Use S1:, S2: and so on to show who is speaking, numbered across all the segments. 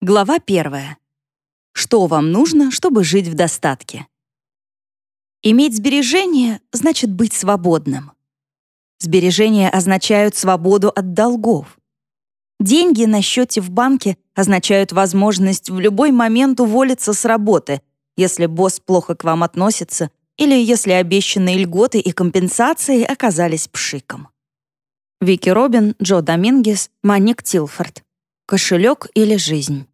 S1: Глава первая. Что вам нужно, чтобы жить в достатке? Иметь сбережения значит быть свободным. Сбережения означают свободу от долгов. Деньги на счете в банке означают возможность в любой момент уволиться с работы, если босс плохо к вам относится или если обещанные льготы и компенсации оказались пшиком. Вики Робин, Джо Домингес, Маник Тилфорд. Кошелек или жизнь?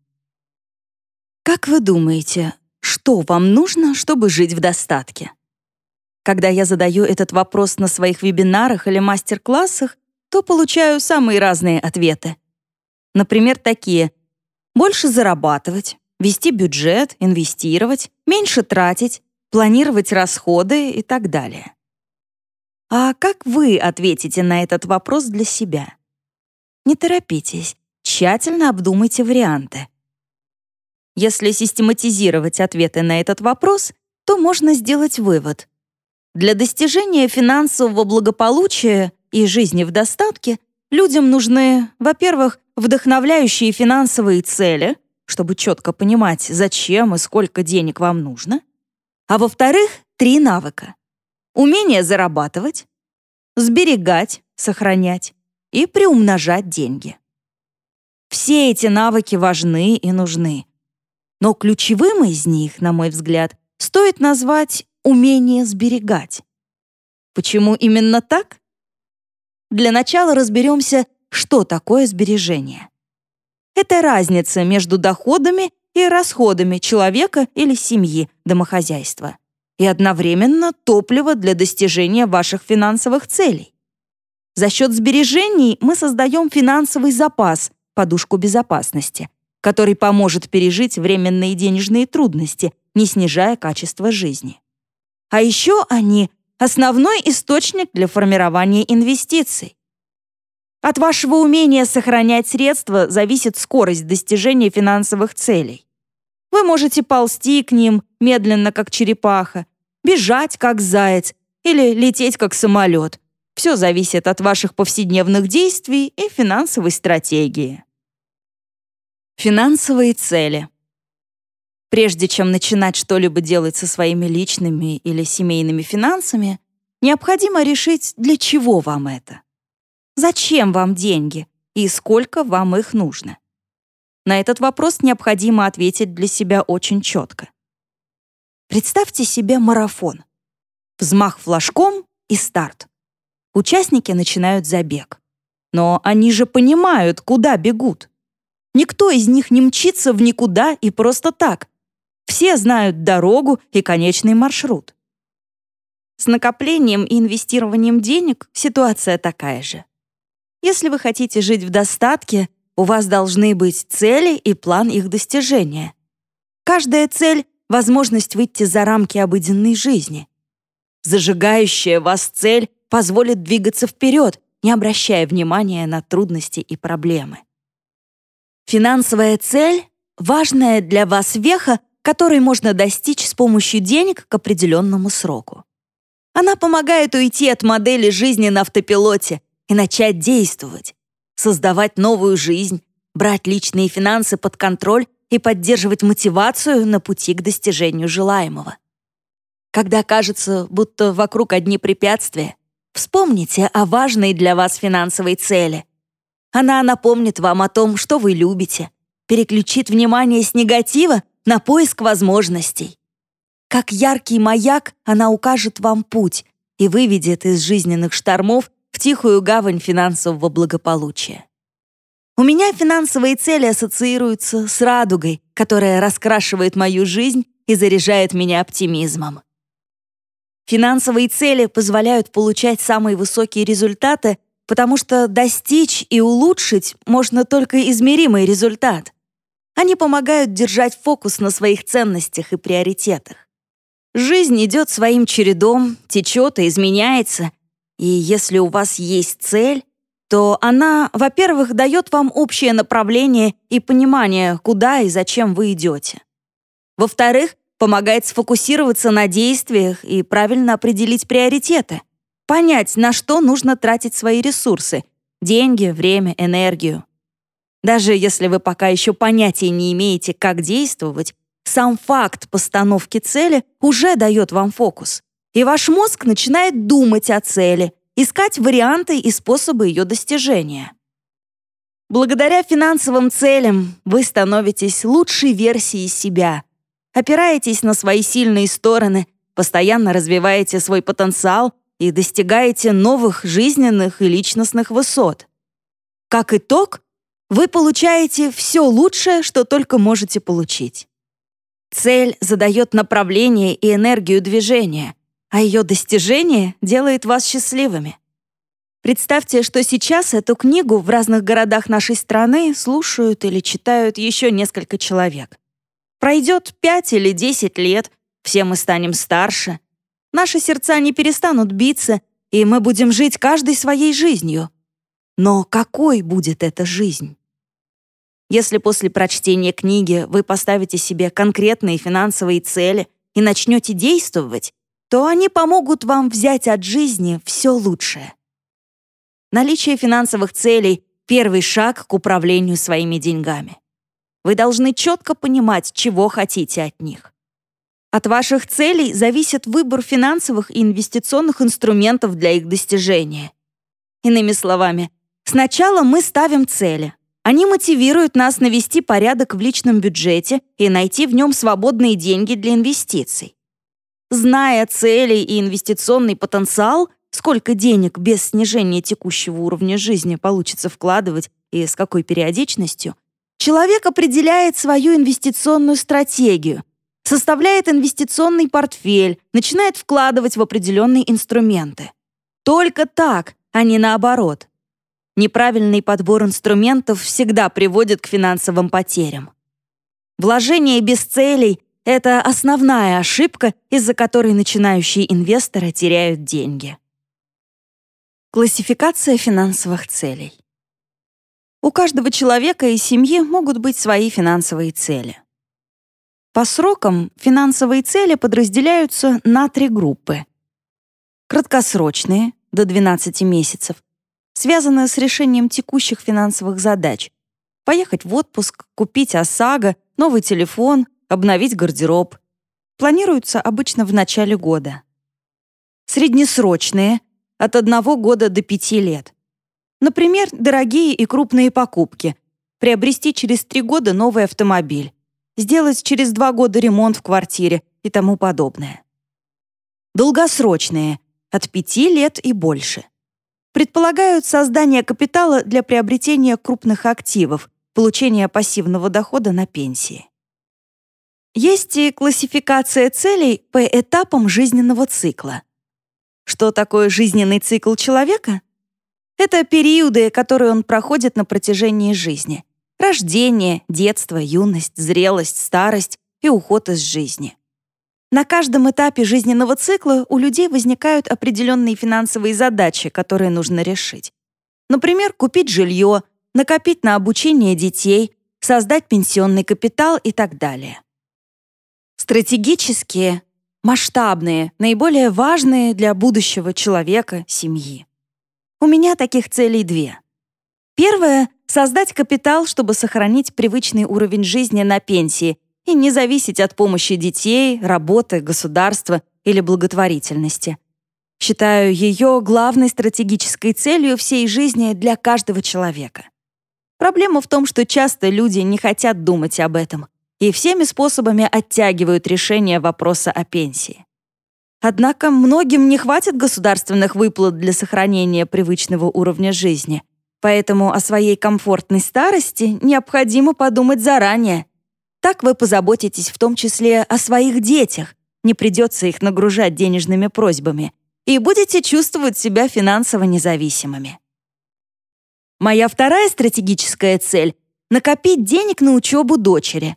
S1: Как вы думаете, что вам нужно, чтобы жить в достатке? Когда я задаю этот вопрос на своих вебинарах или мастер-классах, то получаю самые разные ответы. Например, такие «больше зарабатывать», «вести бюджет», «инвестировать», «меньше тратить», «планировать расходы» и так далее. А как вы ответите на этот вопрос для себя? Не торопитесь. Тщательно обдумайте варианты. Если систематизировать ответы на этот вопрос, то можно сделать вывод. Для достижения финансового благополучия и жизни в достатке людям нужны, во-первых, вдохновляющие финансовые цели, чтобы четко понимать, зачем и сколько денег вам нужно, а во-вторых, три навыка. Умение зарабатывать, сберегать, сохранять и приумножать деньги. Все эти навыки важны и нужны. Но ключевым из них, на мой взгляд, стоит назвать умение сберегать. Почему именно так? Для начала разберемся, что такое сбережение. Это разница между доходами и расходами человека или семьи, домохозяйства, и одновременно топливо для достижения ваших финансовых целей. За счет сбережений мы создаем финансовый запас, подушку безопасности, который поможет пережить временные денежные трудности, не снижая качество жизни. А еще они — основной источник для формирования инвестиций. От вашего умения сохранять средства зависит скорость достижения финансовых целей. Вы можете ползти к ним медленно, как черепаха, бежать, как заяц, или лететь, как самолет. Все зависит от ваших повседневных действий и финансовой стратегии. Финансовые цели. Прежде чем начинать что-либо делать со своими личными или семейными финансами, необходимо решить, для чего вам это. Зачем вам деньги и сколько вам их нужно? На этот вопрос необходимо ответить для себя очень четко. Представьте себе марафон. Взмах флажком и старт. Участники начинают забег. Но они же понимают, куда бегут. Никто из них не мчится в никуда и просто так. Все знают дорогу и конечный маршрут. С накоплением и инвестированием денег ситуация такая же. Если вы хотите жить в достатке, у вас должны быть цели и план их достижения. Каждая цель — возможность выйти за рамки обыденной жизни. Зажигающая вас цель позволит двигаться вперед, не обращая внимания на трудности и проблемы. Финансовая цель — важная для вас веха, которой можно достичь с помощью денег к определенному сроку. Она помогает уйти от модели жизни на автопилоте и начать действовать, создавать новую жизнь, брать личные финансы под контроль и поддерживать мотивацию на пути к достижению желаемого. Когда кажется, будто вокруг одни препятствия, вспомните о важной для вас финансовой цели — она напомнит вам о том, что вы любите, переключит внимание с негатива на поиск возможностей. Как яркий маяк она укажет вам путь и выведет из жизненных штормов в тихую гавань финансового благополучия. У меня финансовые цели ассоциируются с радугой, которая раскрашивает мою жизнь и заряжает меня оптимизмом. Финансовые цели позволяют получать самые высокие результаты потому что достичь и улучшить можно только измеримый результат. Они помогают держать фокус на своих ценностях и приоритетах. Жизнь идет своим чередом, течет и изменяется, и если у вас есть цель, то она, во-первых, дает вам общее направление и понимание, куда и зачем вы идете. Во-вторых, помогает сфокусироваться на действиях и правильно определить приоритеты — понять, на что нужно тратить свои ресурсы — деньги, время, энергию. Даже если вы пока еще понятия не имеете, как действовать, сам факт постановки цели уже дает вам фокус. И ваш мозг начинает думать о цели, искать варианты и способы ее достижения. Благодаря финансовым целям вы становитесь лучшей версией себя, опираетесь на свои сильные стороны, постоянно развиваете свой потенциал и достигаете новых жизненных и личностных высот. Как итог, вы получаете все лучшее, что только можете получить. Цель задает направление и энергию движения, а ее достижение делает вас счастливыми. Представьте, что сейчас эту книгу в разных городах нашей страны слушают или читают еще несколько человек. Пройдет 5 или 10 лет, все мы станем старше. Наши сердца не перестанут биться, и мы будем жить каждой своей жизнью. Но какой будет эта жизнь? Если после прочтения книги вы поставите себе конкретные финансовые цели и начнете действовать, то они помогут вам взять от жизни все лучшее. Наличие финансовых целей — первый шаг к управлению своими деньгами. Вы должны четко понимать, чего хотите от них. От ваших целей зависит выбор финансовых и инвестиционных инструментов для их достижения. Иными словами, сначала мы ставим цели — они мотивируют нас навести порядок в личном бюджете и найти в нем свободные деньги для инвестиций. Зная цели и инвестиционный потенциал, сколько денег без снижения текущего уровня жизни получится вкладывать и с какой периодичностью, человек определяет свою инвестиционную стратегию, составляет инвестиционный портфель, начинает вкладывать в определенные инструменты. Только так, а не наоборот. Неправильный подбор инструментов всегда приводит к финансовым потерям. Вложение без целей — это основная ошибка, из-за которой начинающие инвесторы теряют деньги. Классификация финансовых целей. У каждого человека и семьи могут быть свои финансовые цели. По срокам финансовые цели подразделяются на три группы. Краткосрочные — до 12 месяцев, связанная с решением текущих финансовых задач. Поехать в отпуск, купить ОСАГО, новый телефон, обновить гардероб. Планируются обычно в начале года. Среднесрочные — от одного года до пяти лет. Например, дорогие и крупные покупки. Приобрести через три года новый автомобиль. Сделать через два года ремонт в квартире и тому подобное. Долгосрочные — от пяти лет и больше предполагают создание капитала для приобретения крупных активов, получения пассивного дохода на пенсии. Есть и классификация целей по этапам жизненного цикла. Что такое жизненный цикл человека? Это периоды, которые он проходит на протяжении жизни. Рождение, детство, юность, зрелость, старость и уход из жизни. На каждом этапе жизненного цикла у людей возникают определенные финансовые задачи, которые нужно решить. Например, купить жилье, накопить на обучение детей, создать пенсионный капитал и так далее. Стратегические, масштабные, наиболее важные для будущего человека, семьи. У меня таких целей две. Первое — создать капитал, чтобы сохранить привычный уровень жизни на пенсии и не зависеть от помощи детей, работы, государства или благотворительности. Считаю ее главной стратегической целью всей жизни для каждого человека. Проблема в том, что часто люди не хотят думать об этом и всеми способами оттягивают решение вопроса о пенсии. Однако многим не хватит государственных выплат для сохранения привычного уровня жизни, поэтому о своей комфортной старости необходимо подумать заранее так вы позаботитесь в том числе о своих детях, не придется их нагружать денежными просьбами, и будете чувствовать себя финансово независимыми. Моя вторая стратегическая цель — накопить денег на учебу дочери.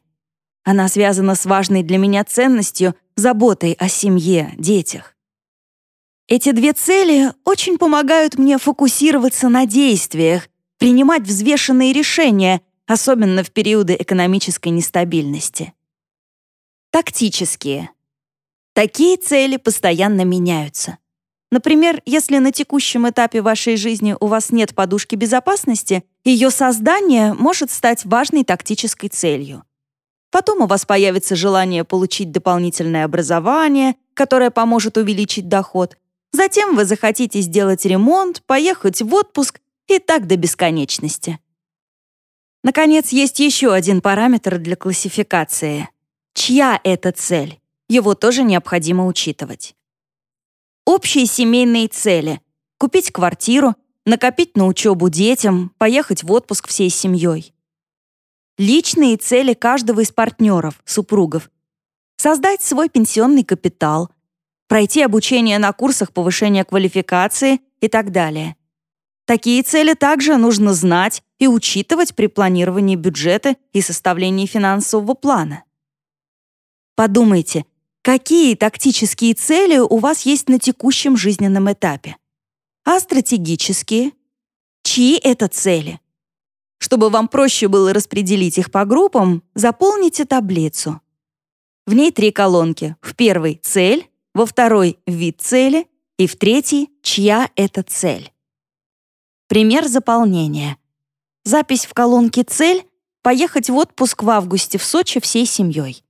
S1: Она связана с важной для меня ценностью — заботой о семье, детях. Эти две цели очень помогают мне фокусироваться на действиях, принимать взвешенные решения особенно в периоды экономической нестабильности. Тактические. Такие цели постоянно меняются. Например, если на текущем этапе вашей жизни у вас нет подушки безопасности, ее создание может стать важной тактической целью. Потом у вас появится желание получить дополнительное образование, которое поможет увеличить доход. Затем вы захотите сделать ремонт, поехать в отпуск и так до бесконечности. Наконец, есть еще один параметр для классификации. Чья это цель? Его тоже необходимо учитывать. Общие семейные цели — купить квартиру, накопить на учебу детям, поехать в отпуск всей семьей. Личные цели каждого из партнеров, супругов. Создать свой пенсионный капитал, пройти обучение на курсах повышения квалификации и так далее. Такие цели также нужно знать и учитывать при планировании бюджета и составлении финансового плана. Подумайте, какие тактические цели у вас есть на текущем жизненном этапе? А стратегические? Чьи это цели? Чтобы вам проще было распределить их по группам, заполните таблицу. В ней три колонки. В первой — цель, во второй — вид цели и в третьей — чья это цель. Пример заполнения. Запись в колонке «Цель» — поехать в отпуск в августе в Сочи всей семьей.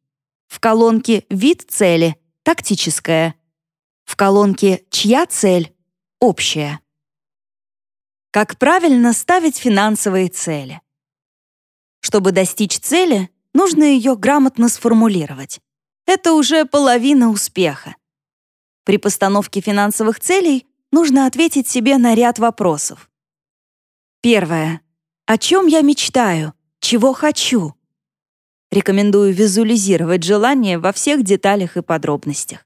S1: В колонке «Вид цели» — тактическая. В колонке «Чья цель» — общая. Как правильно ставить финансовые цели? Чтобы достичь цели, нужно ее грамотно сформулировать. Это уже половина успеха. При постановке финансовых целей нужно ответить себе на ряд вопросов. Первое. О чем я мечтаю? Чего хочу? Рекомендую визуализировать желание во всех деталях и подробностях.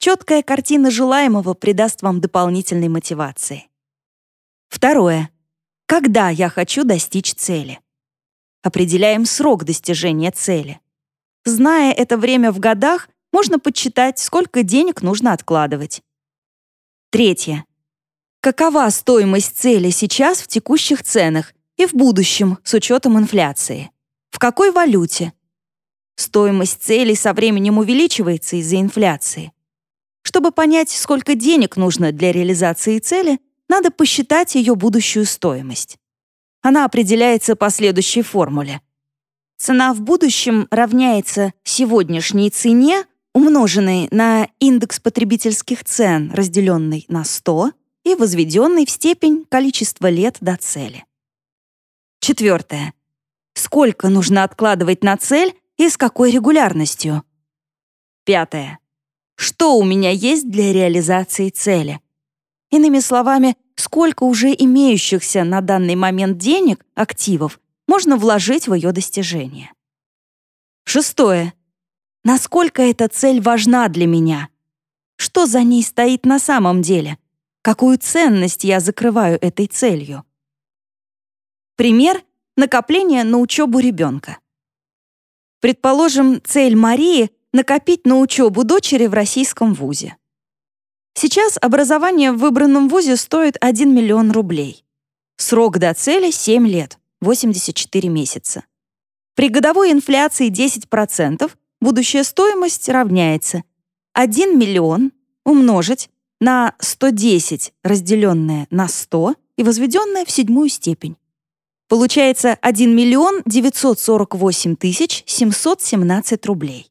S1: Четкая картина желаемого придаст вам дополнительной мотивации. Второе. Когда я хочу достичь цели? Определяем срок достижения цели. Зная это время в годах, можно подсчитать, сколько денег нужно откладывать. Третье. Какова стоимость цели сейчас в текущих ценах и в будущем с учетом инфляции? В какой валюте? Стоимость цели со временем увеличивается из-за инфляции. Чтобы понять, сколько денег нужно для реализации цели, надо посчитать ее будущую стоимость. Она определяется по следующей формуле. Цена в будущем равняется сегодняшней цене, умноженной на индекс потребительских цен, разделенный на 100, и возведенный в степень количества лет до цели. Четвертое. Сколько нужно откладывать на цель и с какой регулярностью? Пятое. Что у меня есть для реализации цели? Иными словами, сколько уже имеющихся на данный момент денег, активов, можно вложить в ее достижение. Шестое. Насколько эта цель важна для меня? Что за ней стоит на самом деле? Какую ценность я закрываю этой целью? Пример — накопление на учебу ребенка. Предположим, цель Марии — накопить на учебу дочери в российском вузе. Сейчас образование в выбранном вузе стоит 1 миллион рублей. Срок до цели — 7 лет, 84 месяца. При годовой инфляции 10% будущая стоимость равняется 1 миллион умножить на 110, разделенное на 100 и возведенное в седьмую степень. Получается 1 миллион 948 тысяч 717 рублей.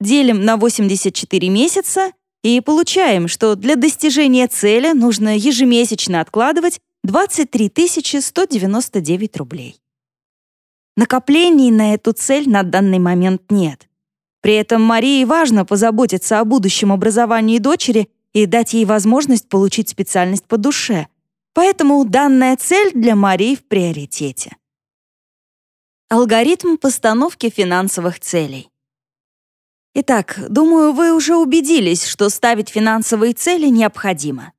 S1: Делим на 84 месяца и получаем, что для достижения цели нужно ежемесячно откладывать 23 199 рублей. Накоплений на эту цель на данный момент нет. При этом Марии важно позаботиться о будущем образовании дочери и дать ей возможность получить специальность по душе. Поэтому данная цель для Марии в приоритете. Алгоритм постановки финансовых целей. Итак, думаю, вы уже убедились, что ставить финансовые цели необходимо.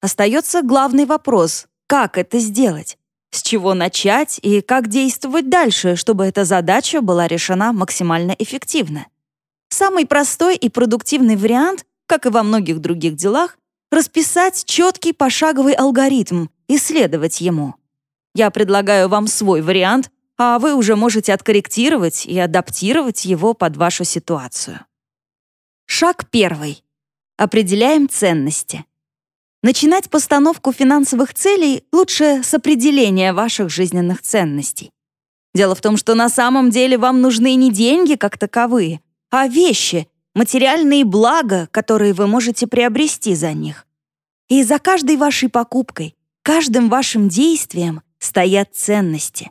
S1: Остается главный вопрос — как это сделать? С чего начать и как действовать дальше, чтобы эта задача была решена максимально эффективно? Самый простой и продуктивный вариант как и во многих других делах, расписать четкий пошаговый алгоритм и следовать ему. Я предлагаю вам свой вариант, а вы уже можете откорректировать и адаптировать его под вашу ситуацию. Шаг первый. Определяем ценности. Начинать постановку финансовых целей лучше с определения ваших жизненных ценностей. Дело в том, что на самом деле вам нужны не деньги как таковые, а вещи, материальные блага, которые вы можете приобрести за них. И за каждой вашей покупкой, каждым вашим действием стоят ценности.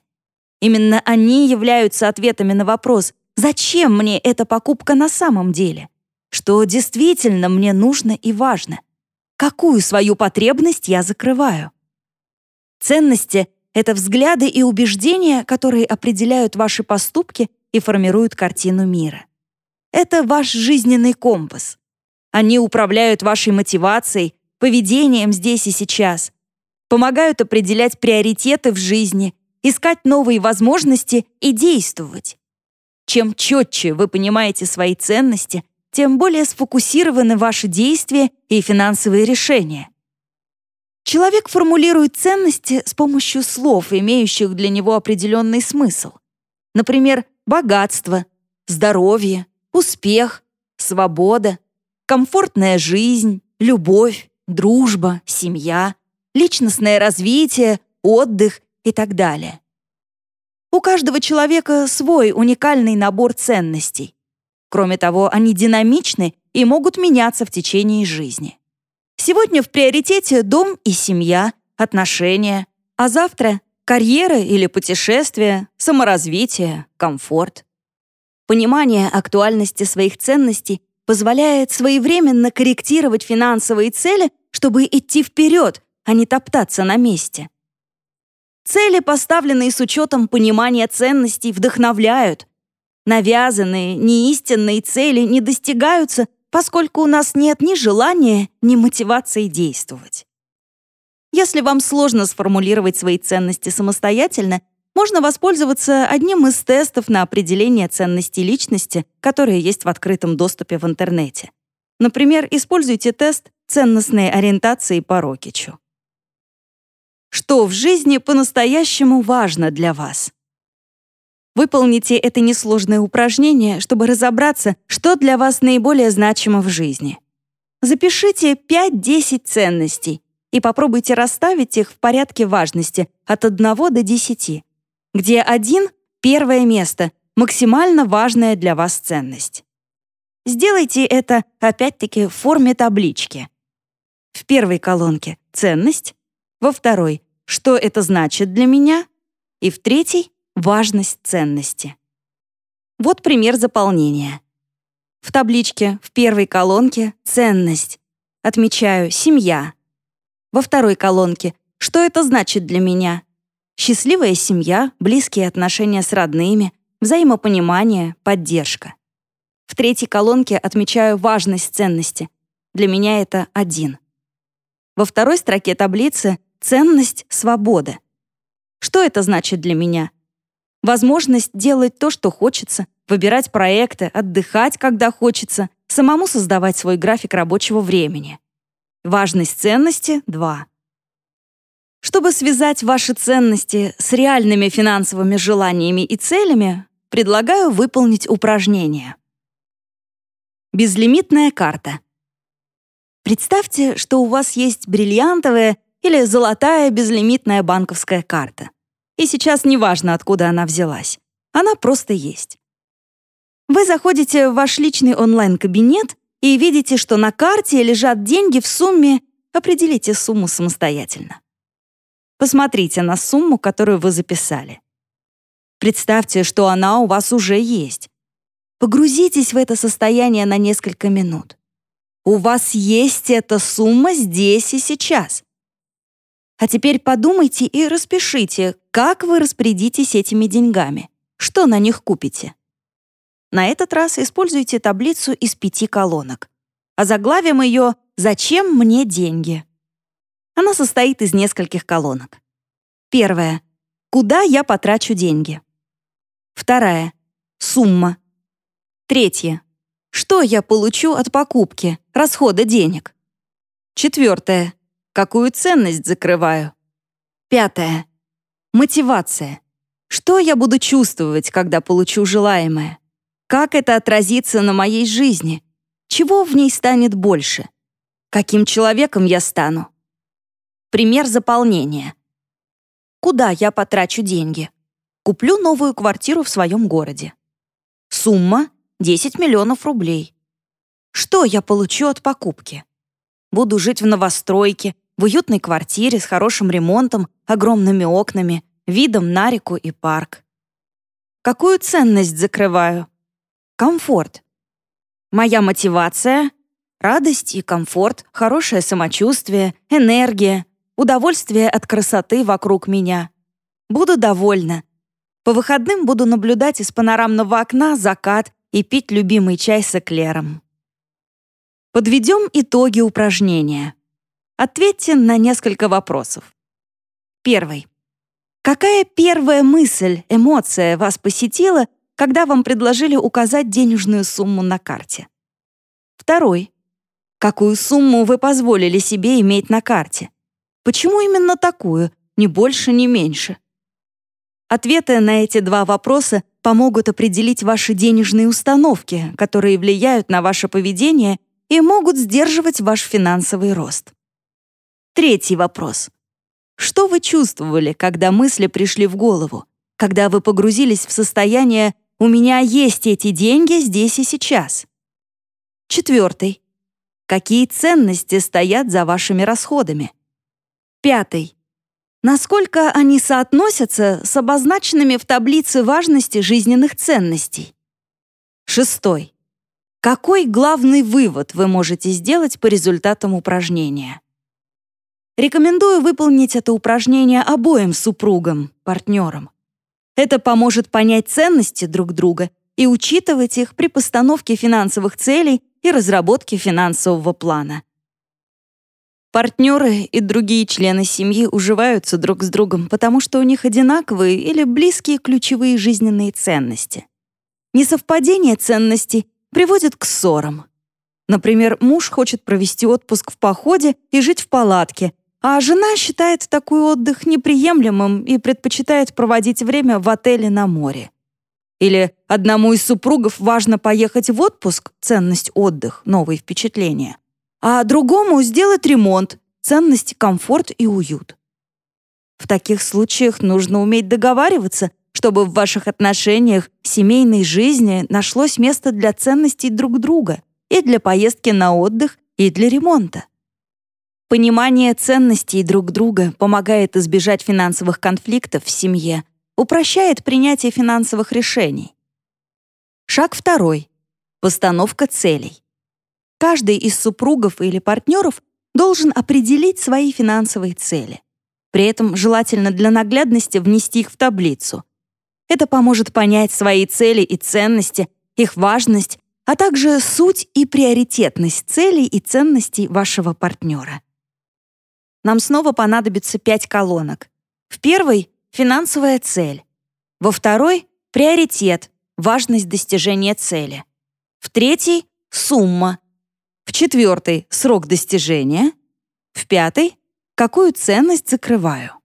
S1: Именно они являются ответами на вопрос, зачем мне эта покупка на самом деле, что действительно мне нужно и важно. Какую свою потребность я закрываю? Ценности — это взгляды и убеждения, которые определяют ваши поступки и формируют картину мира. Это ваш жизненный компас. Они управляют вашей мотивацией, поведением здесь и сейчас, помогают определять приоритеты в жизни, искать новые возможности и действовать. Чем четче вы понимаете свои ценности, тем более сфокусированы ваши действия и финансовые решения. Человек формулирует ценности с помощью слов, имеющих для него определенный смысл. Например, богатство, здоровье, успех, свобода, комфортная жизнь, любовь, дружба, семья, личностное развитие, отдых и так далее. У каждого человека свой уникальный набор ценностей. Кроме того, они динамичны и могут меняться в течение жизни. Сегодня в приоритете дом и семья, отношения, а завтра — карьера или путешествие, саморазвитие, комфорт. Понимание актуальности своих ценностей позволяет своевременно корректировать финансовые цели, чтобы идти вперед, а не топтаться на месте. Цели, поставленные с учетом понимания ценностей, вдохновляют, Навязанные, неистинные цели не достигаются, поскольку у нас нет ни желания, ни мотивации действовать. Если вам сложно сформулировать свои ценности самостоятельно, можно воспользоваться одним из тестов на определение ценностей личности, которые есть в открытом доступе в интернете. Например, используйте тест ценностной ориентации по Рокичу. Что в жизни по-настоящему важно для вас? Выполните это несложное упражнение, чтобы разобраться, что для вас наиболее значимо в жизни. Запишите 5-10 ценностей и попробуйте расставить их в порядке важности от 1 до 10, где 1 — первое место, максимально важная для вас ценность. Сделайте это, опять-таки, в форме таблички. В первой колонке — ценность, во второй — что это значит для меня, и в третьей Важность ценности. Вот пример заполнения. В табличке в первой колонке «Ценность». Отмечаю «Семья». Во второй колонке «Что это значит для меня?» Счастливая семья, близкие отношения с родными, взаимопонимание, поддержка. В третьей колонке отмечаю важность ценности. Для меня это один. Во второй строке таблицы «Ценность свобода». Что это значит для меня? Возможность делать то, что хочется, выбирать проекты, отдыхать, когда хочется, самому создавать свой график рабочего времени. Важность ценности — два. Чтобы связать ваши ценности с реальными финансовыми желаниями и целями, предлагаю выполнить упражнение. Безлимитная карта. Представьте, что у вас есть бриллиантовая или золотая безлимитная банковская карта. И сейчас неважно, откуда она взялась. Она просто есть. Вы заходите в ваш личный онлайн-кабинет и видите, что на карте лежат деньги в сумме, определите сумму самостоятельно. Посмотрите на сумму, которую вы записали. Представьте, что она у вас уже есть. Погрузитесь в это состояние на несколько минут. У вас есть эта сумма здесь и сейчас. А теперь подумайте и распишите, как вы распорядитесь этими деньгами, что на них купите. На этот раз используйте таблицу из пяти колонок. А заглавим ее «Зачем мне деньги?». Она состоит из нескольких колонок. Первая. Куда я потрачу деньги? Вторая. Сумма. Третья. Что я получу от покупки, расхода денег? Четвертое. Какую ценность закрываю? Пятое. Мотивация. Что я буду чувствовать, когда получу желаемое? Как это отразится на моей жизни? Чего в ней станет больше? Каким человеком я стану? Пример заполнения. Куда я потрачу деньги? Куплю новую квартиру в своем городе. Сумма — 10 миллионов рублей. Что я получу от покупки? Буду жить в новостройке, в уютной квартире с хорошим ремонтом, огромными окнами, видом на реку и парк. Какую ценность закрываю? Комфорт. Моя мотивация — радость и комфорт, хорошее самочувствие, энергия, удовольствие от красоты вокруг меня. Буду довольна. По выходным буду наблюдать из панорамного окна закат и пить любимый чай с эклером. Подведем итоги упражнения. Ответьте на несколько вопросов. Первый. Какая первая мысль, эмоция вас посетила, когда вам предложили указать денежную сумму на карте? Второй. Какую сумму вы позволили себе иметь на карте? Почему именно такую, ни больше, ни меньше? Ответы на эти два вопроса помогут определить ваши денежные установки, которые влияют на ваше поведение и могут сдерживать ваш финансовый рост. Третий вопрос. Что вы чувствовали, когда мысли пришли в голову, когда вы погрузились в состояние «у меня есть эти деньги здесь и сейчас»? Четвертый. Какие ценности стоят за вашими расходами? Пятый. Насколько они соотносятся с обозначенными в таблице важности жизненных ценностей? Шестой. Какой главный вывод вы можете сделать по результатам упражнения? Рекомендую выполнить это упражнение обоим супругам, партнерам. Это поможет понять ценности друг друга и учитывать их при постановке финансовых целей и разработке финансового плана. Партнеры и другие члены семьи уживаются друг с другом, потому что у них одинаковые или близкие ключевые жизненные ценности. Несовпадение ценностей приводит к ссорам. Например, муж хочет провести отпуск в походе и жить в палатке, а жена считает такой отдых неприемлемым и предпочитает проводить время в отеле на море. Или одному из супругов важно поехать в отпуск, ценность отдых, новые впечатления — а другому сделать ремонт, ценность, комфорт и уют. В таких случаях нужно уметь договариваться, чтобы в ваших отношениях, семейной жизни нашлось место для ценностей друг друга и для поездки на отдых, и для ремонта. Понимание ценностей друг друга помогает избежать финансовых конфликтов в семье, упрощает принятие финансовых решений. Шаг второй. Постановка целей. Каждый из супругов или партнеров должен определить свои финансовые цели. При этом желательно для наглядности внести их в таблицу. Это поможет понять свои цели и ценности, их важность, а также суть и приоритетность целей и ценностей вашего партнера. Нам снова понадобится пять колонок. В первой — финансовая цель. Во второй — приоритет, важность достижения цели. В третьей — сумма, в четвертый — срок достижения. В пятый — какую ценность закрываю.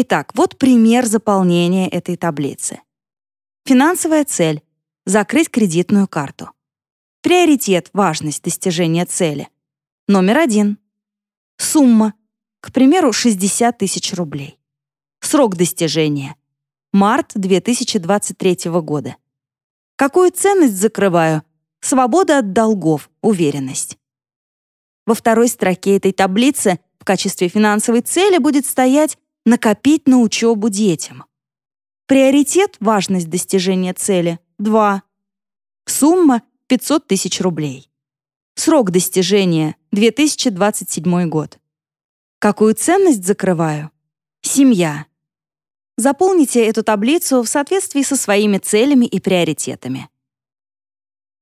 S1: Итак, вот пример заполнения этой таблицы. Финансовая цель — закрыть кредитную карту. Приоритет — важность достижения цели. Номер один. Сумма, к примеру, 60 тысяч рублей. Срок достижения — март 2023 года. Какую ценность закрываю? Свобода от долгов, уверенность. Во второй строке этой таблицы в качестве финансовой цели будет стоять «накопить на учебу детям». Приоритет – важность достижения цели – 2. Сумма – 500 тысяч рублей. Срок достижения – 2027 год. Какую ценность закрываю? Семья. Заполните эту таблицу в соответствии со своими целями и приоритетами.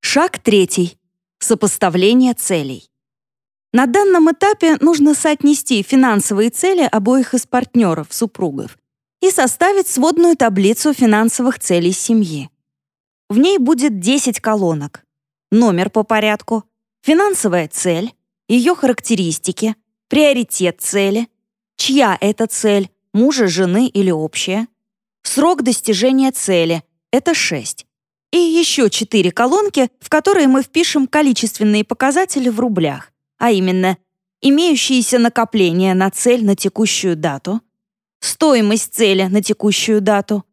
S1: Шаг третий. Сопоставление целей. На данном этапе нужно соотнести финансовые цели обоих из партнеров, супругов, и составить сводную таблицу финансовых целей семьи. В ней будет 10 колонок. Номер по порядку, финансовая цель, ее характеристики, приоритет цели, чья это цель, мужа, жены или общая, срок достижения цели — это 6 и еще четыре колонки, в которые мы впишем количественные показатели в рублях, а именно имеющиеся накопления на цель на текущую дату, стоимость цели на текущую дату,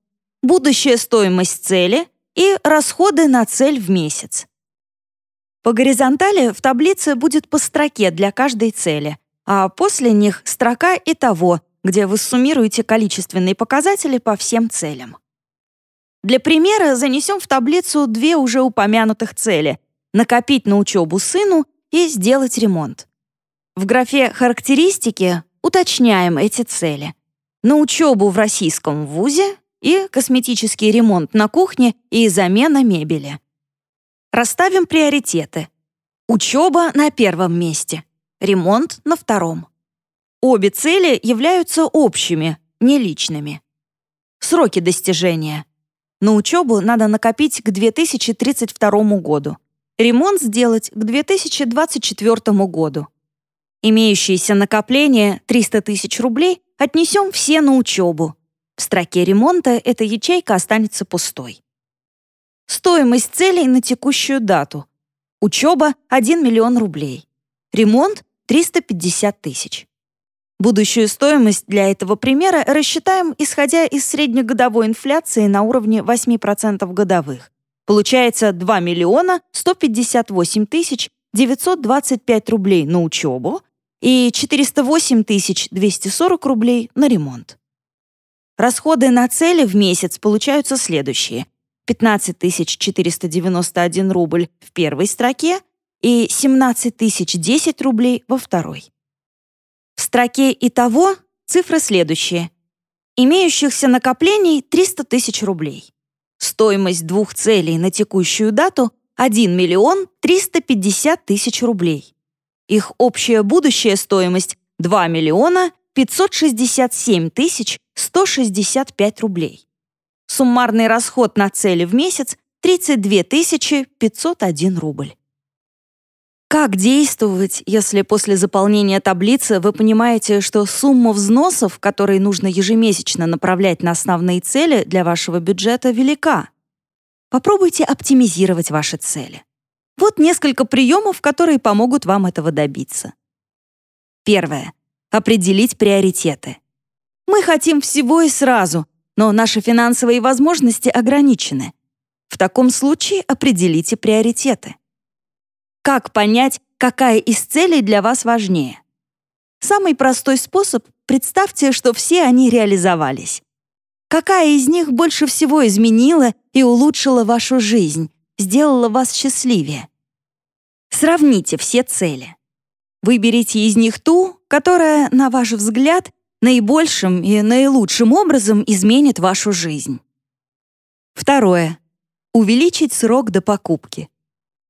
S1: будущая стоимость цели и расходы на цель в месяц. По горизонтали в таблице будет по строке для каждой цели, а после них строка и того, где вы суммируете количественные показатели по всем целям. Для примера занесем в таблицу две уже упомянутых цели — накопить на учебу сыну и сделать ремонт. В графе «Характеристики» уточняем эти цели. На учебу в российском вузе и косметический ремонт на кухне и замена мебели. Расставим приоритеты. Учеба на первом месте, ремонт на втором. Обе цели являются общими, не личными. Сроки достижения. На учебу надо накопить к 2032 году. Ремонт сделать к 2024 году. Имеющиеся накопления 300 тысяч рублей отнесем все на учебу. В строке ремонта эта ячейка останется пустой. Стоимость целей на текущую дату. Учеба — 1 миллион рублей. Ремонт — 350 тысяч. Будущую стоимость для этого примера рассчитаем, исходя из среднегодовой инфляции на уровне 8% годовых. Получается 2 миллиона 158 тысяч 925 рублей на учебу и 408 тысяч 240 рублей на ремонт. Расходы на цели в месяц получаются следующие. 15 491 рубль в первой строке и 17 010 рублей во второй. В строке «Итого» цифры следующие. Имеющихся накоплений 300 тысяч рублей. Стоимость двух целей на текущую дату — 1 миллион 350 тысяч рублей. Их общая будущая стоимость — 2 миллиона 567 тысяч 165 рублей. Суммарный расход на цели в месяц — 32 тысячи 501 рубль. Как действовать, если после заполнения таблицы вы понимаете, что сумма взносов, которые нужно ежемесячно направлять на основные цели для вашего бюджета, велика? Попробуйте оптимизировать ваши цели. Вот несколько приемов, которые помогут вам этого добиться. Первое. Определить приоритеты. Мы хотим всего и сразу, но наши финансовые возможности ограничены. В таком случае определите приоритеты. Как понять, какая из целей для вас важнее? Самый простой способ — представьте, что все они реализовались. Какая из них больше всего изменила и улучшила вашу жизнь, сделала вас счастливее? Сравните все цели. Выберите из них ту, которая, на ваш взгляд, наибольшим и наилучшим образом изменит вашу жизнь. Второе. Увеличить срок до покупки.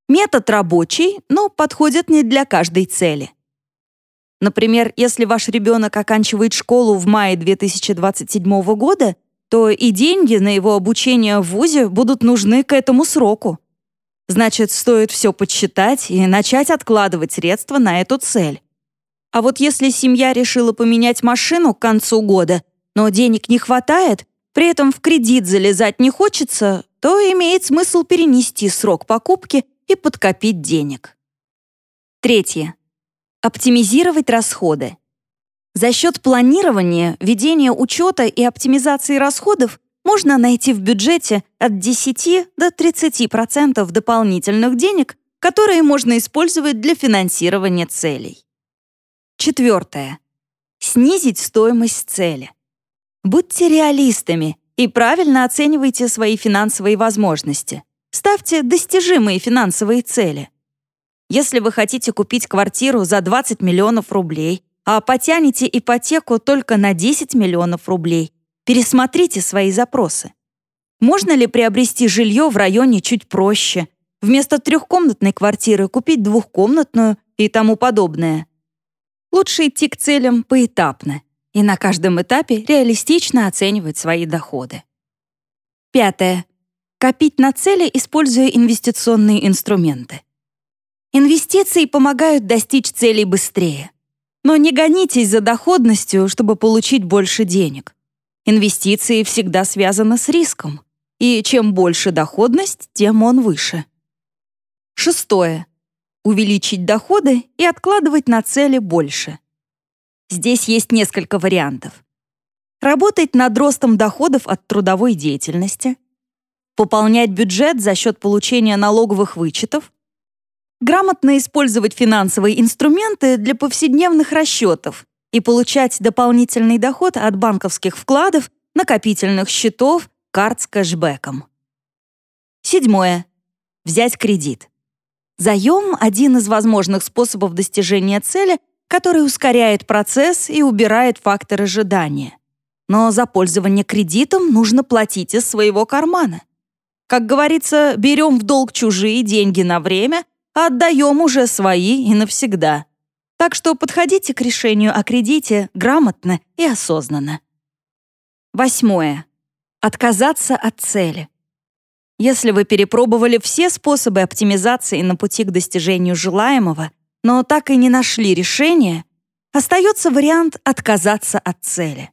S1: Метод рабочий, но подходит не для каждой цели. Например, если ваш ребенок оканчивает школу в мае 2027 года, то и деньги на его обучение в ВУЗе будут нужны к этому сроку. Значит, стоит все подсчитать и начать откладывать средства на эту цель. А вот если семья решила поменять машину к концу года, но денег не хватает, при этом в кредит залезать не хочется, то имеет смысл перенести срок покупки и подкопить денег. Третье. Оптимизировать расходы. За счет планирования, ведения учета и оптимизации расходов можно найти в бюджете от 10 до 30% дополнительных денег, которые можно использовать для финансирования целей. Четвертое. Снизить стоимость цели. Будьте реалистами и правильно оценивайте свои финансовые возможности. Ставьте достижимые финансовые цели. Если вы хотите купить квартиру за 20 миллионов рублей, а потянете ипотеку только на 10 миллионов рублей, пересмотрите свои запросы. Можно ли приобрести жилье в районе чуть проще, вместо трехкомнатной квартиры купить двухкомнатную и тому подобное? Лучше идти к целям поэтапно и на каждом этапе реалистично оценивать свои доходы. Пятое. Копить на цели, используя инвестиционные инструменты. Инвестиции помогают достичь целей быстрее. Но не гонитесь за доходностью, чтобы получить больше денег. Инвестиции всегда связаны с риском. И чем больше доходность, тем он выше. Шестое. увеличить доходы и откладывать на цели больше. Здесь есть несколько вариантов. Работать над ростом доходов от трудовой деятельности, пополнять бюджет за счет получения налоговых вычетов, грамотно использовать финансовые инструменты для повседневных расчетов и получать дополнительный доход от банковских вкладов, накопительных счетов, карт с кэшбэком. Седьмое. Взять кредит. Заем — один из возможных способов достижения цели, который ускоряет процесс и убирает фактор ожидания. Но за пользование кредитом нужно платить из своего кармана. Как говорится, берем в долг чужие деньги на время, а отдаем уже свои и навсегда. Так что подходите к решению о кредите грамотно и осознанно. Восьмое. Отказаться от цели. Если вы перепробовали все способы оптимизации на пути к достижению желаемого, но так и не нашли решения, остается вариант отказаться от цели.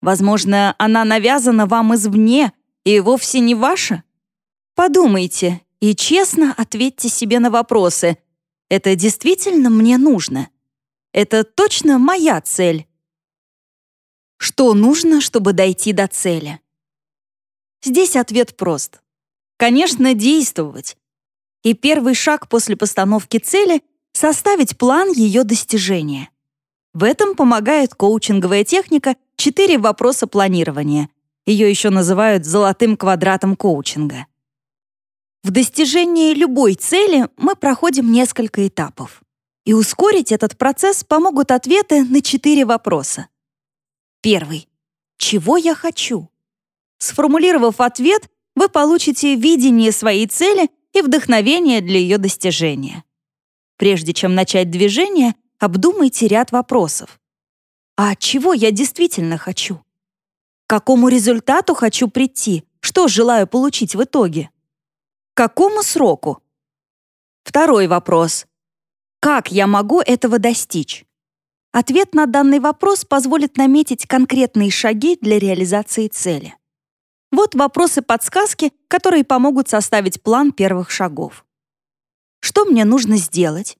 S1: Возможно, она навязана вам извне и вовсе не ваша? Подумайте и честно ответьте себе на вопросы. Это действительно мне нужно? Это точно моя цель? Что нужно, чтобы дойти до цели? Здесь ответ прост. Конечно, действовать. И первый шаг после постановки цели — составить план ее достижения. В этом помогает коучинговая техника «Четыре вопроса планирования». Ее еще называют «золотым квадратом коучинга». В достижении любой цели мы проходим несколько этапов. И ускорить этот процесс помогут ответы на четыре вопроса. Первый. Чего я хочу? Сформулировав ответ, вы получите видение своей цели и вдохновение для ее достижения. Прежде чем начать движение, обдумайте ряд вопросов. А чего я действительно хочу? К какому результату хочу прийти? Что желаю получить в итоге? Какому сроку? Второй вопрос. Как я могу этого достичь? Ответ на данный вопрос позволит наметить конкретные шаги для реализации цели. Вот вопросы-подсказки, которые помогут составить план первых шагов. Что мне нужно сделать?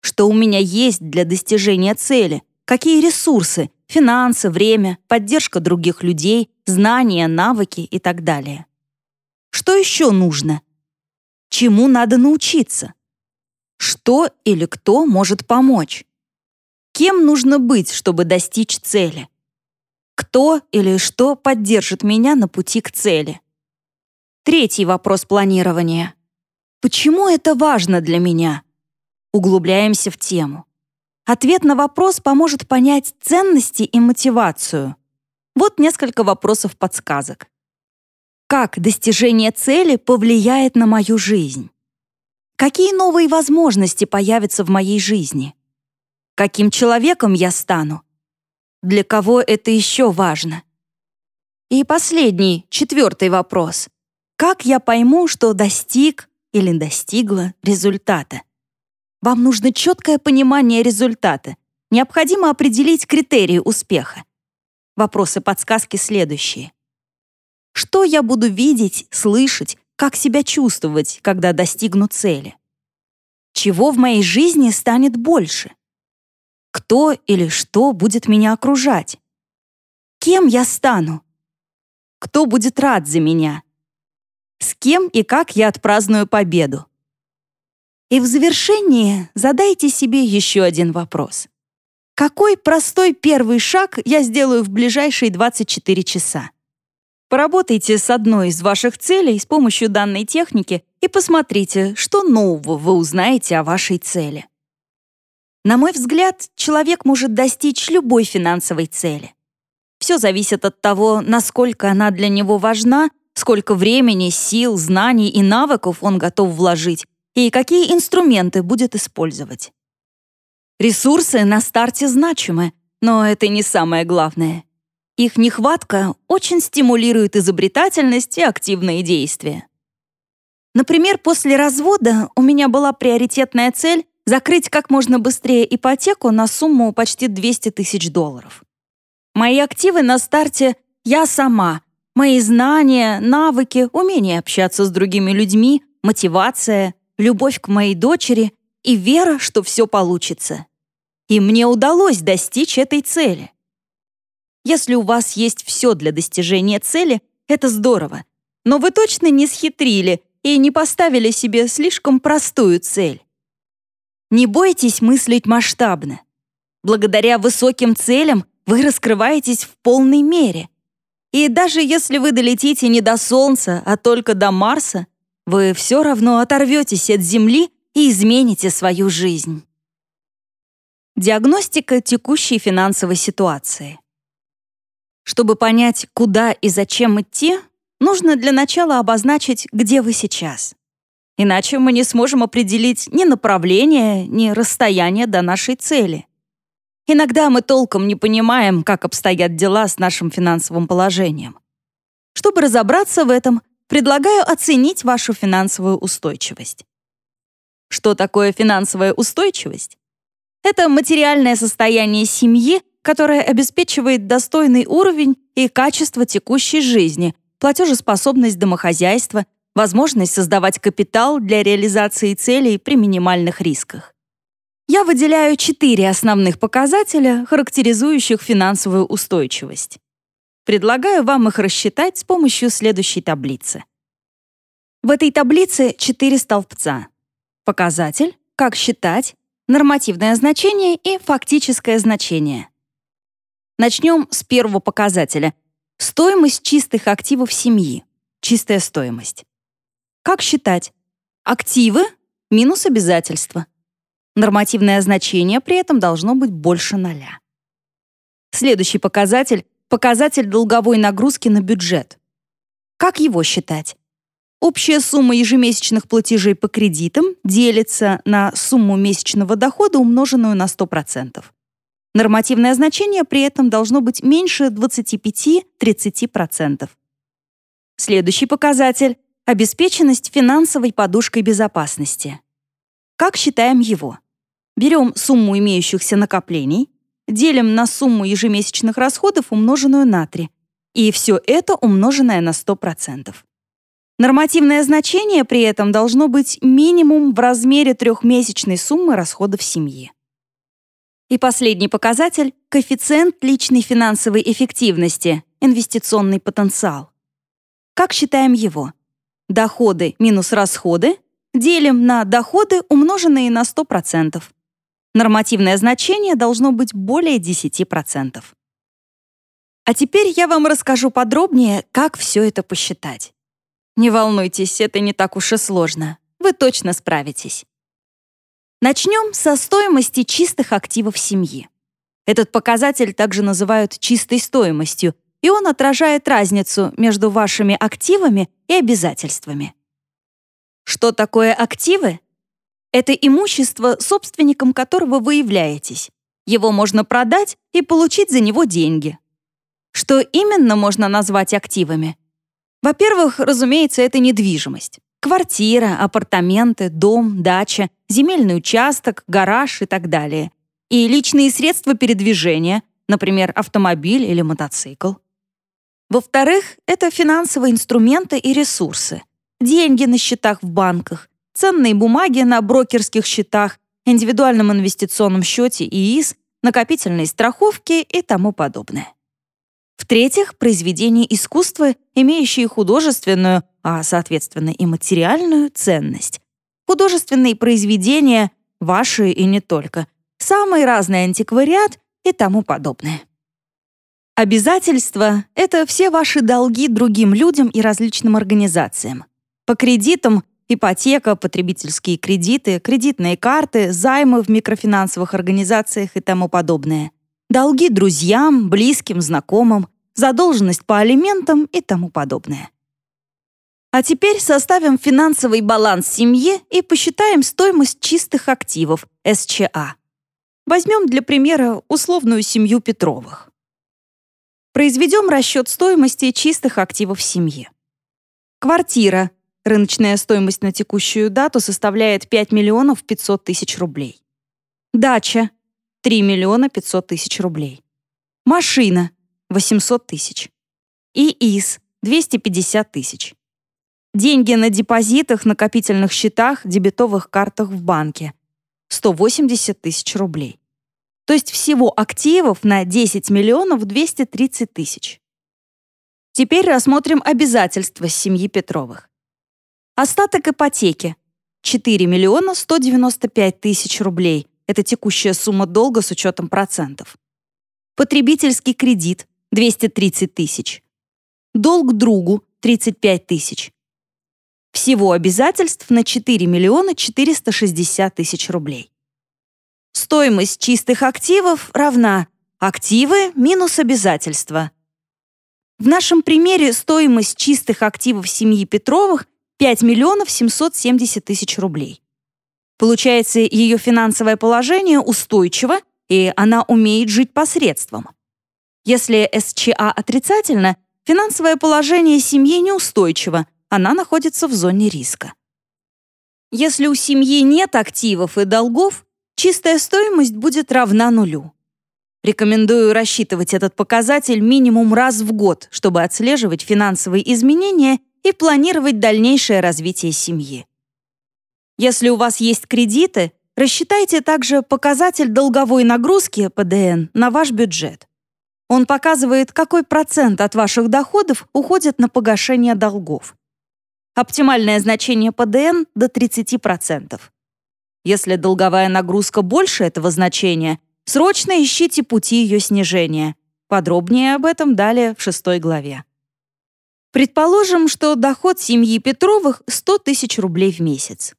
S1: Что у меня есть для достижения цели? Какие ресурсы, финансы, время, поддержка других людей, знания, навыки и так далее? Что еще нужно? Чему надо научиться? Что или кто может помочь? Кем нужно быть, чтобы достичь цели? Кто или что поддержит меня на пути к цели? Третий вопрос планирования. Почему это важно для меня? Углубляемся в тему. Ответ на вопрос поможет понять ценности и мотивацию. Вот несколько вопросов-подсказок. Как достижение цели повлияет на мою жизнь? Какие новые возможности появятся в моей жизни? Каким человеком я стану? Для кого это еще важно? И последний, четвертый вопрос. Как я пойму, что достиг или достигла результата? Вам нужно четкое понимание результата. Необходимо определить критерии успеха. Вопросы-подсказки следующие. Что я буду видеть, слышать, как себя чувствовать, когда достигну цели? Чего в моей жизни станет больше? Кто или что будет меня окружать? Кем я стану? Кто будет рад за меня? С кем и как я отпраздную победу? И в завершении задайте себе еще один вопрос. Какой простой первый шаг я сделаю в ближайшие 24 часа? Поработайте с одной из ваших целей с помощью данной техники и посмотрите, что нового вы узнаете о вашей цели. На мой взгляд, человек может достичь любой финансовой цели. Все зависит от того, насколько она для него важна, сколько времени, сил, знаний и навыков он готов вложить и какие инструменты будет использовать. Ресурсы на старте значимы, но это не самое главное. Их нехватка очень стимулирует изобретательность и активные действия. Например, после развода у меня была приоритетная цель закрыть как можно быстрее ипотеку на сумму почти 200 тысяч долларов. Мои активы на старте «я сама», мои знания, навыки, умение общаться с другими людьми, мотивация, любовь к моей дочери и вера, что все получится. И мне удалось достичь этой цели. Если у вас есть все для достижения цели, это здорово. Но вы точно не схитрили и не поставили себе слишком простую цель. Не бойтесь мыслить масштабно. Благодаря высоким целям вы раскрываетесь в полной мере. И даже если вы долетите не до Солнца, а только до Марса, вы все равно оторветесь от Земли и измените свою жизнь. Диагностика текущей финансовой ситуации. Чтобы понять, куда и зачем идти, нужно для начала обозначить, где вы сейчас. Иначе мы не сможем определить ни направление, ни расстояние до нашей цели. Иногда мы толком не понимаем, как обстоят дела с нашим финансовым положением. Чтобы разобраться в этом, предлагаю оценить вашу финансовую устойчивость. Что такое финансовая устойчивость? Это материальное состояние семьи, которое обеспечивает достойный уровень и качество текущей жизни, платежеспособность домохозяйства, возможность создавать капитал для реализации целей при минимальных рисках. Я выделяю четыре основных показателя, характеризующих финансовую устойчивость. Предлагаю вам их рассчитать с помощью следующей таблицы. В этой таблице четыре столбца. Показатель, как считать, нормативное значение и фактическое значение. Начнем с первого показателя. Стоимость чистых активов семьи. Чистая стоимость. Как считать? Активы минус обязательства. Нормативное значение при этом должно быть больше ноля. Следующий показатель — показатель долговой нагрузки на бюджет. Как его считать? Общая сумма ежемесячных платежей по кредитам делится на сумму месячного дохода, умноженную на 100%. Нормативное значение при этом должно быть меньше 25-30%. Следующий показатель — обеспеченность финансовой подушкой безопасности. Как считаем его? Берем сумму имеющихся накоплений, делим на сумму ежемесячных расходов, умноженную на 3, и все это умноженное на 100%. Нормативное значение при этом должно быть минимум в размере трехмесячной суммы расходов семьи. И последний показатель — коэффициент личной финансовой эффективности, инвестиционный потенциал. Как считаем его? Доходы минус расходы делим на доходы, умноженные на 100%. Нормативное значение должно быть более 10%. А теперь я вам расскажу подробнее, как все это посчитать. Не волнуйтесь, это не так уж и сложно. Вы точно справитесь. Начнем со стоимости чистых активов семьи. Этот показатель также называют чистой стоимостью, и он отражает разницу между вашими активами и обязательствами. Что такое активы? Это имущество, собственником которого вы являетесь. Его можно продать и получить за него деньги. Что именно можно назвать активами? Во-первых, разумеется, это недвижимость. Квартира, апартаменты, дом, дача, земельный участок, гараж и так далее. И личные средства передвижения, например, автомобиль или мотоцикл. Во-вторых, это финансовые инструменты и ресурсы. Деньги на счетах в банках, ценные бумаги на брокерских счетах, индивидуальном инвестиционном счете ИИС, накопительные страховки и тому подобное. В-третьих, произведения искусства, имеющие художественную, а, соответственно, и материальную ценность. Художественные произведения, ваши и не только, самый разный антиквариат и тому подобное. Обязательства — это все ваши долги другим людям и различным организациям. По кредитам ипотека, потребительские кредиты, кредитные карты, займы в микрофинансовых организациях и тому подобное. Долги друзьям, близким, знакомым, задолженность по алиментам и тому подобное. А теперь составим финансовый баланс семьи и посчитаем стоимость чистых активов, СЧА. Возьмем для примера условную семью Петровых. Произведем расчет стоимости чистых активов семьи. Квартира Рыночная стоимость на текущую дату составляет 5 миллионов 500 тысяч рублей. Дача — 3 миллиона 500 тысяч рублей. Машина — 800 тысяч. ИИС — 250 тысяч. Деньги на депозитах, накопительных счетах, дебетовых картах в банке. 180 тысяч рублей. То есть всего активов на 10 миллионов 230 тысяч. Теперь рассмотрим обязательства семьи Петровых. Остаток ипотеки – 4 миллиона 195 тысяч рублей. Это текущая сумма долга с учетом процентов. Потребительский кредит – 230 тысяч. Долг другу – 35 тысяч. Всего обязательств на 4 миллиона 460 тысяч рублей. Стоимость чистых активов равна активы минус обязательства. В нашем примере стоимость чистых активов семьи Петровых 5 миллионов 770 тысяч рублей. Получается, ее финансовое положение устойчиво, и она умеет жить посредством. Если СЧА отрицательно, финансовое положение семьи неустойчиво, она находится в зоне риска. Если у семьи нет активов и долгов, чистая стоимость будет равна нулю. Рекомендую рассчитывать этот показатель минимум раз в год, чтобы отслеживать финансовые изменения и планировать дальнейшее развитие семьи. Если у вас есть кредиты, рассчитайте также показатель долговой нагрузки ПДН на ваш бюджет. Он показывает, какой процент от ваших доходов уходит на погашение долгов. Оптимальное значение ПДН до 30%. Если долговая нагрузка больше этого значения, срочно ищите пути ее снижения. Подробнее об этом далее в шестой главе. Предположим, что доход семьи Петровых 100 тысяч рублей в месяц.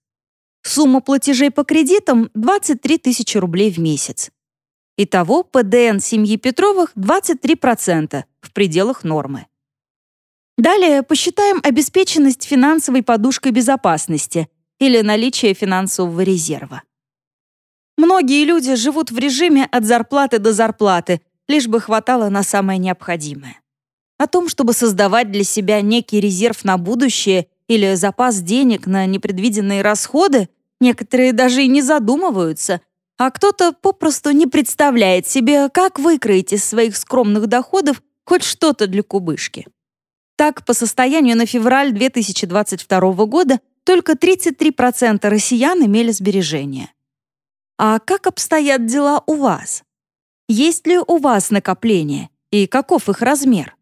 S1: Сумма платежей по кредитам 23 тысячи рублей в месяц. Итого ПДН семьи Петровых 23% в пределах нормы. Далее посчитаем обеспеченность финансовой подушкой безопасности или наличие финансового резерва. Многие люди живут в режиме от зарплаты до зарплаты, лишь бы хватало на самое необходимое. О том, чтобы создавать для себя некий резерв на будущее или запас денег на непредвиденные расходы, некоторые даже и не задумываются, а кто-то попросту не представляет себе, как выкроить из своих скромных доходов хоть что-то для кубышки. Так, по состоянию на февраль 2022 года только 33% россиян имели сбережения. А как обстоят дела у вас? Есть ли у вас накопления и каков их размер?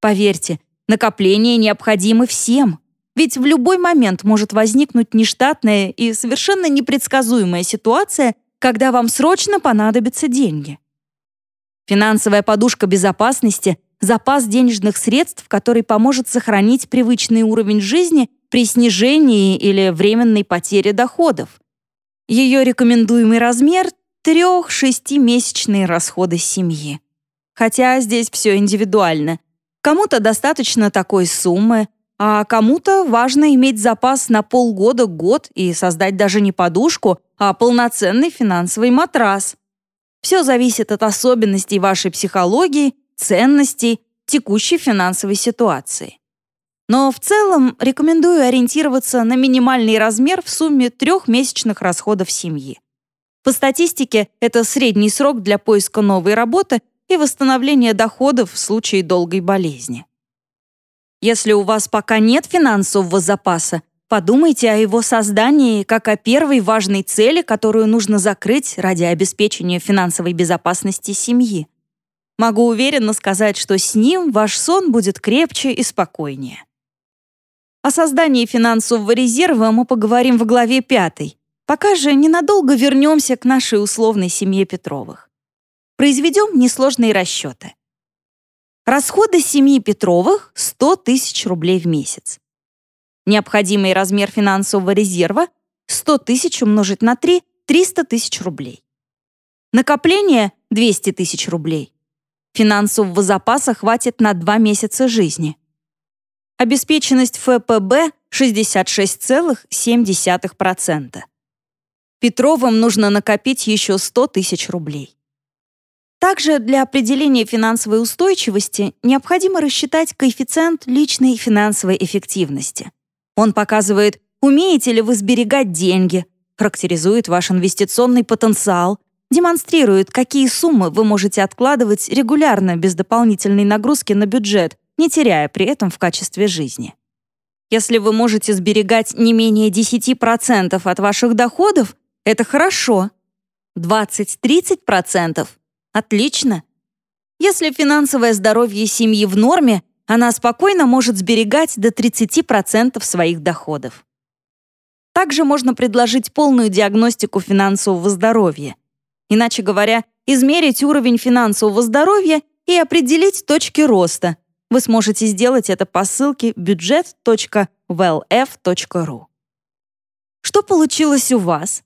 S1: Поверьте, накопления необходимы всем, ведь в любой момент может возникнуть нештатная и совершенно непредсказуемая ситуация, когда вам срочно понадобятся деньги. Финансовая подушка безопасности запас денежных средств, который поможет сохранить привычный уровень жизни при снижении или временной потере доходов. Ее рекомендуемый размер — 3-6 месячные расходы семьи. Хотя здесь все индивидуально. Кому-то достаточно такой суммы, а кому-то важно иметь запас на полгода-год и создать даже не подушку, а полноценный финансовый матрас. Все зависит от особенностей вашей психологии ценностей, текущей финансовой ситуации. Но в целом рекомендую ориентироваться на минимальный размер в сумме трех месячных расходов семьи. По статистике, это средний срок для поиска новой работы и восстановления доходов в случае долгой болезни. Если у вас пока нет финансового запаса, подумайте о его создании как о первой важной цели, которую нужно закрыть ради обеспечения финансовой безопасности семьи. Могу уверенно сказать, что с ним ваш сон будет крепче и спокойнее. О создании финансового резерва мы поговорим в главе 5. Пока же ненадолго вернемся к нашей условной семье Петровых. Произведем несложные расчеты. Расходы семьи Петровых — 100 тысяч рублей в месяц. Необходимый размер финансового резерва — 100 тысяч умножить на 3 — 300 тысяч рублей. Накопление — 200 тысяч рублей. Финансового запаса хватит на два месяца жизни. Обеспеченность ФПБ 66,7%. Петровым нужно накопить еще 100 тысяч рублей. Также для определения финансовой устойчивости необходимо рассчитать коэффициент личной финансовой эффективности. Он показывает, умеете ли вы сберегать деньги, характеризует ваш инвестиционный потенциал, демонстрирует, какие суммы вы можете откладывать регулярно без дополнительной нагрузки на бюджет, не теряя при этом в качестве жизни. Если вы можете сберегать не менее 10% от ваших доходов, Это хорошо. 20-30% — отлично. Если финансовое здоровье семьи в норме, она спокойно может сберегать до 30% своих доходов. Также можно предложить полную диагностику финансового здоровья. Иначе говоря, измерить уровень финансового здоровья и определить точки роста. Вы сможете сделать это по ссылке budget.wellf.ru. Что получилось у вас?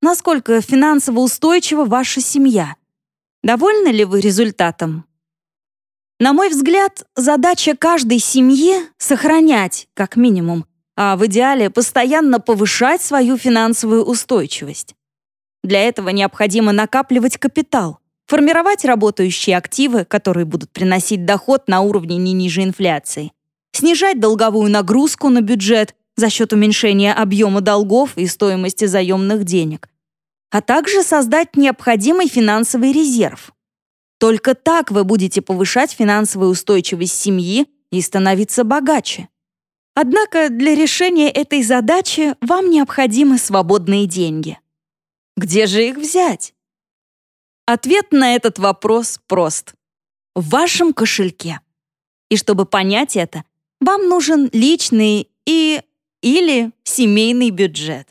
S1: Насколько финансово устойчива ваша семья? Довольны ли вы результатом? На мой взгляд, задача каждой семьи — сохранять, как минимум, а в идеале постоянно повышать свою финансовую устойчивость. Для этого необходимо накапливать капитал, формировать работающие активы, которые будут приносить доход на уровне не ниже инфляции, снижать долговую нагрузку на бюджет за счет уменьшения объема долгов и стоимости заемных денег, а также создать необходимый финансовый резерв. Только так вы будете повышать финансовую устойчивость семьи и становиться богаче. Однако для решения этой задачи вам необходимы свободные деньги. Где же их взять? Ответ на этот вопрос прост. В вашем кошельке. И чтобы понять это, вам нужен личный и или семейный бюджет.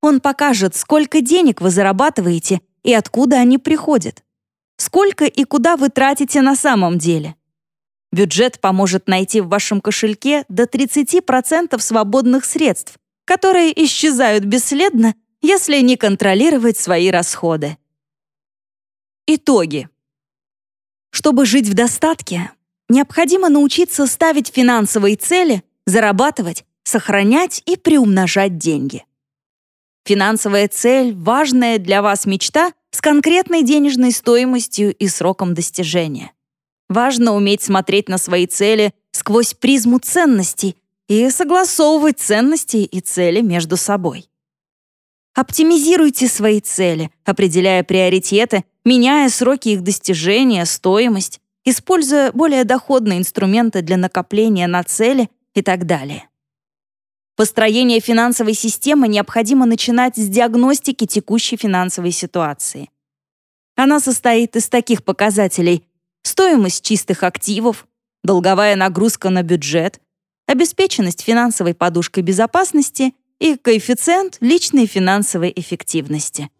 S1: Он покажет, сколько денег вы зарабатываете и откуда они приходят. Сколько и куда вы тратите на самом деле. Бюджет поможет найти в вашем кошельке до 30% свободных средств, которые исчезают бесследно, если не контролировать свои расходы. Итоги. Чтобы жить в достатке, необходимо научиться ставить финансовые цели, зарабатывать, сохранять и приумножать деньги. Финансовая цель — важная для вас мечта с конкретной денежной стоимостью и сроком достижения. Важно уметь смотреть на свои цели сквозь призму ценностей и согласовывать ценности и цели между собой. Оптимизируйте свои цели, определяя приоритеты, меняя сроки их достижения, стоимость, используя более доходные инструменты для накопления на цели и так далее. Построение финансовой системы необходимо начинать с диагностики текущей финансовой ситуации. Она состоит из таких показателей стоимость чистых активов, долговая нагрузка на бюджет, обеспеченность финансовой подушкой безопасности и коэффициент личной финансовой эффективности.